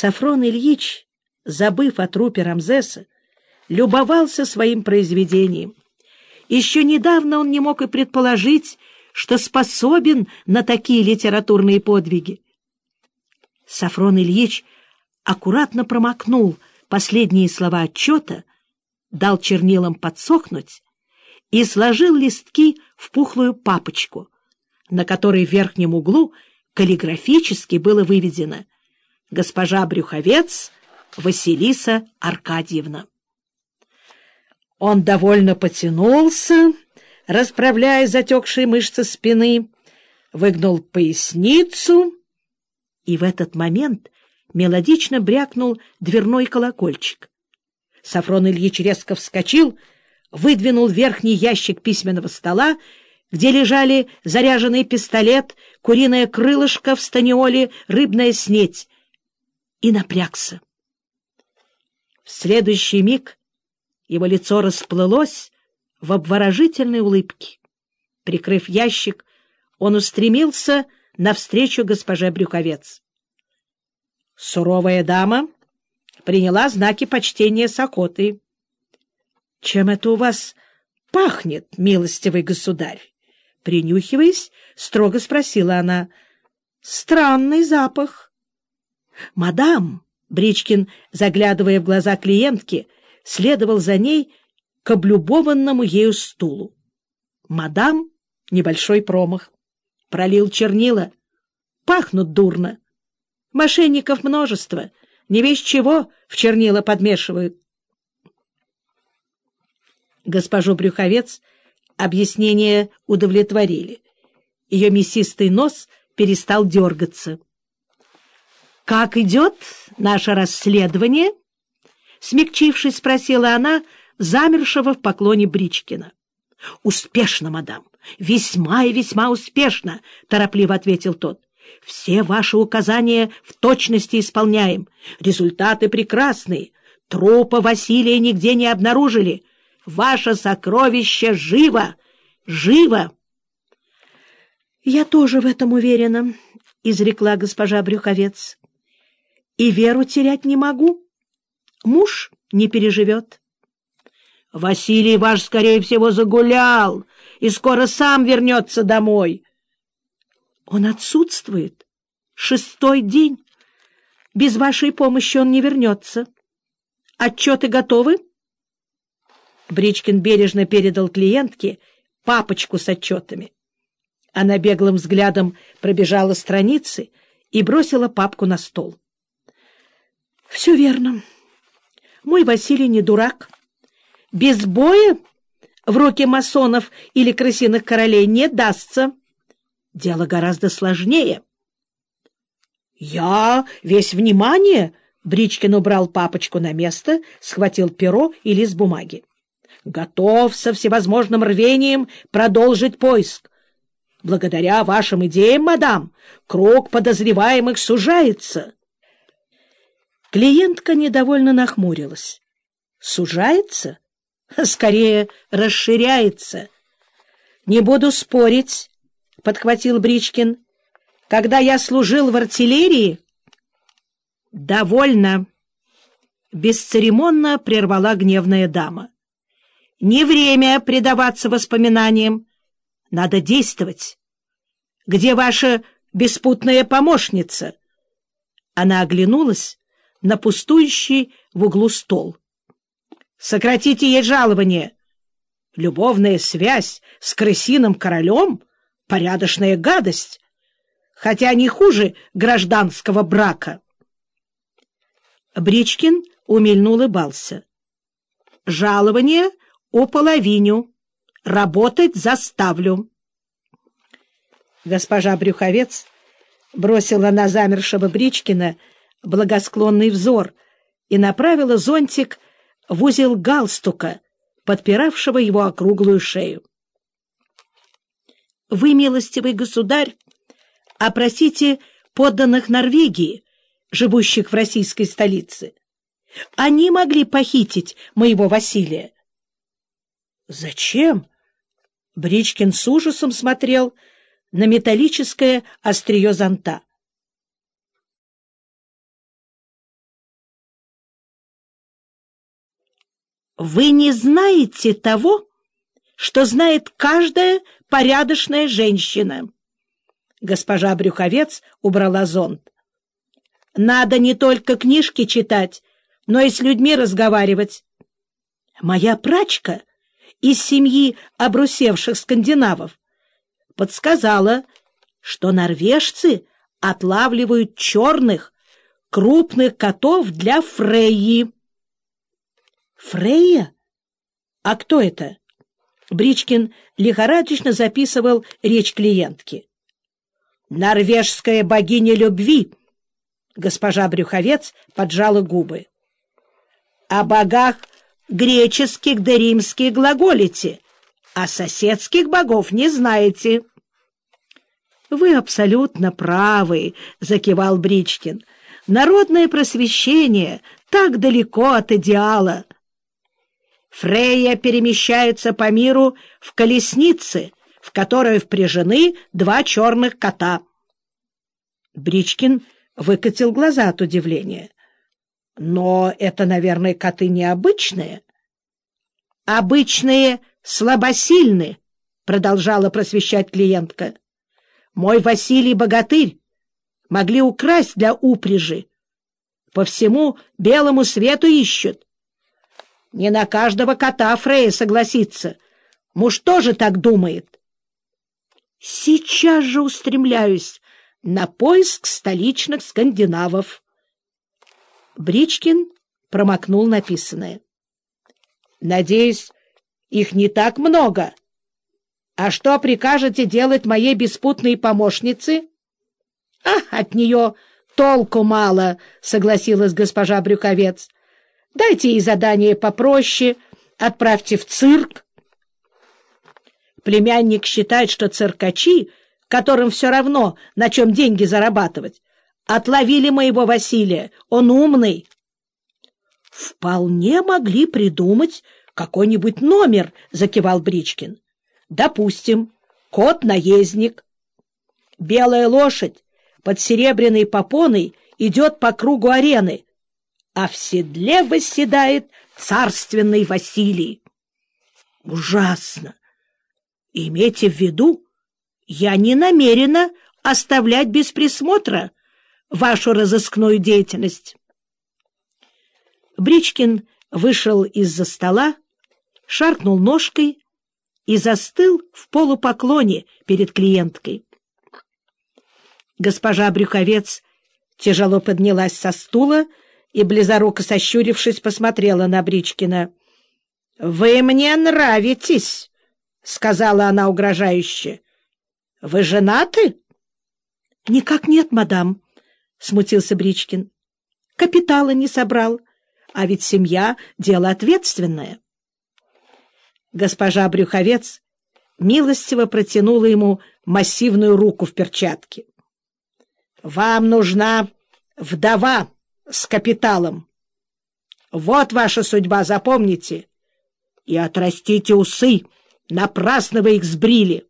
Сафрон Ильич, забыв о трупе Рамзеса, любовался своим произведением. Еще недавно он не мог и предположить, что способен на такие литературные подвиги. Сафрон Ильич аккуратно промокнул последние слова отчета, дал чернилам подсохнуть и сложил листки в пухлую папочку, на которой в верхнем углу каллиграфически было выведено «Госпожа Брюховец Василиса Аркадьевна». Он довольно потянулся, расправляя затекшие мышцы спины, выгнул поясницу, и в этот момент мелодично брякнул дверной колокольчик. Сафрон Ильич резко вскочил, выдвинул верхний ящик письменного стола, где лежали заряженный пистолет, куриное крылышко в станиоле, рыбная снеть, и напрягся. В следующий миг его лицо расплылось в обворожительной улыбке. Прикрыв ящик, он устремился навстречу госпоже Брюковец. Суровая дама приняла знаки почтения с охотой. — Чем это у вас пахнет, милостивый государь? Принюхиваясь, строго спросила она. — Странный запах. — Мадам! — Бричкин, заглядывая в глаза клиентки, следовал за ней к облюбованному ею стулу. Мадам — небольшой промах. Пролил чернила. Пахнут дурно. Мошенников множество. Не весь чего в чернила подмешивают. Госпожу Брюховец объяснения удовлетворили. Ее мясистый нос перестал дергаться. — Как идет наше расследование? — смягчившись, спросила она замершего в поклоне Бричкина. — Успешно, мадам, весьма и весьма успешно, — торопливо ответил тот. — Все ваши указания в точности исполняем. Результаты прекрасные. Трупа Василия нигде не обнаружили. Ваше сокровище живо! Живо! — Я тоже в этом уверена, — изрекла госпожа Брюховец. — И веру терять не могу. Муж не переживет. — Василий ваш, скорее всего, загулял и скоро сам вернется домой. — Он отсутствует. Шестой день. Без вашей помощи он не вернется. Отчеты готовы? — Бричкин бережно передал клиентке папочку с отчетами. Она беглым взглядом пробежала страницы и бросила папку на стол. — Все верно. Мой Василий не дурак. Без боя в руки масонов или крысиных королей не дастся. Дело гораздо сложнее. — Я весь внимание! — Бричкин убрал папочку на место, схватил перо и лист бумаги готов со всевозможным рвением продолжить поиск. Благодаря вашим идеям, мадам, круг подозреваемых сужается. Клиентка недовольно нахмурилась. Сужается? Скорее, расширяется. Не буду спорить, — подхватил Бричкин. Когда я служил в артиллерии... Довольно. Бесцеремонно прервала гневная дама. Не время предаваться воспоминаниям. Надо действовать. Где ваша беспутная помощница? Она оглянулась на пустующий в углу стол. Сократите ей жалование. Любовная связь с крысиным королем — порядочная гадость, хотя не хуже гражданского брака. Бричкин умильно улыбался. Жалование уполовиню. Работать заставлю. Госпожа Брюховец бросила на замершего Бричкина благосклонный взор и направила зонтик в узел галстука, подпиравшего его округлую шею. — Вы, милостивый государь, опросите подданных Норвегии, живущих в российской столице. Они могли похитить моего Василия. «Зачем?» Бричкин с ужасом смотрел на металлическое острие зонта. Вы не знаете того, что знает каждая порядочная женщина. Госпожа Брюховец убрала зонт. Надо не только книжки читать, но и с людьми разговаривать. Моя прачка из семьи обрусевших скандинавов подсказала, что норвежцы отлавливают черных, крупных котов для Фрейи. Фрейя? А кто это? Бричкин лихорадочно записывал речь клиентки. «Норвежская богиня любви!» Госпожа Брюховец поджала губы. «О богах греческих да римских глаголите, а соседских богов не знаете». «Вы абсолютно правы», — закивал Бричкин. «Народное просвещение так далеко от идеала». Фрейя перемещается по миру в колеснице, в которую впряжены два черных кота. Бричкин выкатил глаза от удивления. Но это, наверное, коты необычные. Обычные слабосильны, продолжала просвещать клиентка. Мой Василий Богатырь могли украсть для упряжи. По всему белому свету ищут. Не на каждого кота Фрея согласится. Муж тоже так думает. Сейчас же устремляюсь на поиск столичных скандинавов. Бричкин промокнул написанное. Надеюсь, их не так много. А что прикажете делать моей беспутной помощнице? А, от нее толку мало, согласилась госпожа Брюковец. Дайте ей задание попроще, отправьте в цирк. Племянник считает, что циркачи, которым все равно, на чем деньги зарабатывать, отловили моего Василия. Он умный. Вполне могли придумать какой-нибудь номер, закивал Бричкин. Допустим, кот-наездник. Белая лошадь под серебряной попоной идет по кругу арены, а в седле восседает царственный Василий. Ужасно! Имейте в виду, я не намерена оставлять без присмотра вашу разыскную деятельность. Бричкин вышел из-за стола, шаркнул ножкой и застыл в полупоклоне перед клиенткой. Госпожа Брюховец тяжело поднялась со стула и, близоруко сощурившись, посмотрела на Бричкина. — Вы мне нравитесь, — сказала она угрожающе. — Вы женаты? — Никак нет, мадам, — смутился Бричкин. — Капитала не собрал, а ведь семья — дело ответственное. Госпожа Брюховец милостиво протянула ему массивную руку в перчатке. — Вам нужна вдова! С капиталом. Вот ваша судьба, запомните. И отрастите усы, напрасно вы их сбрили.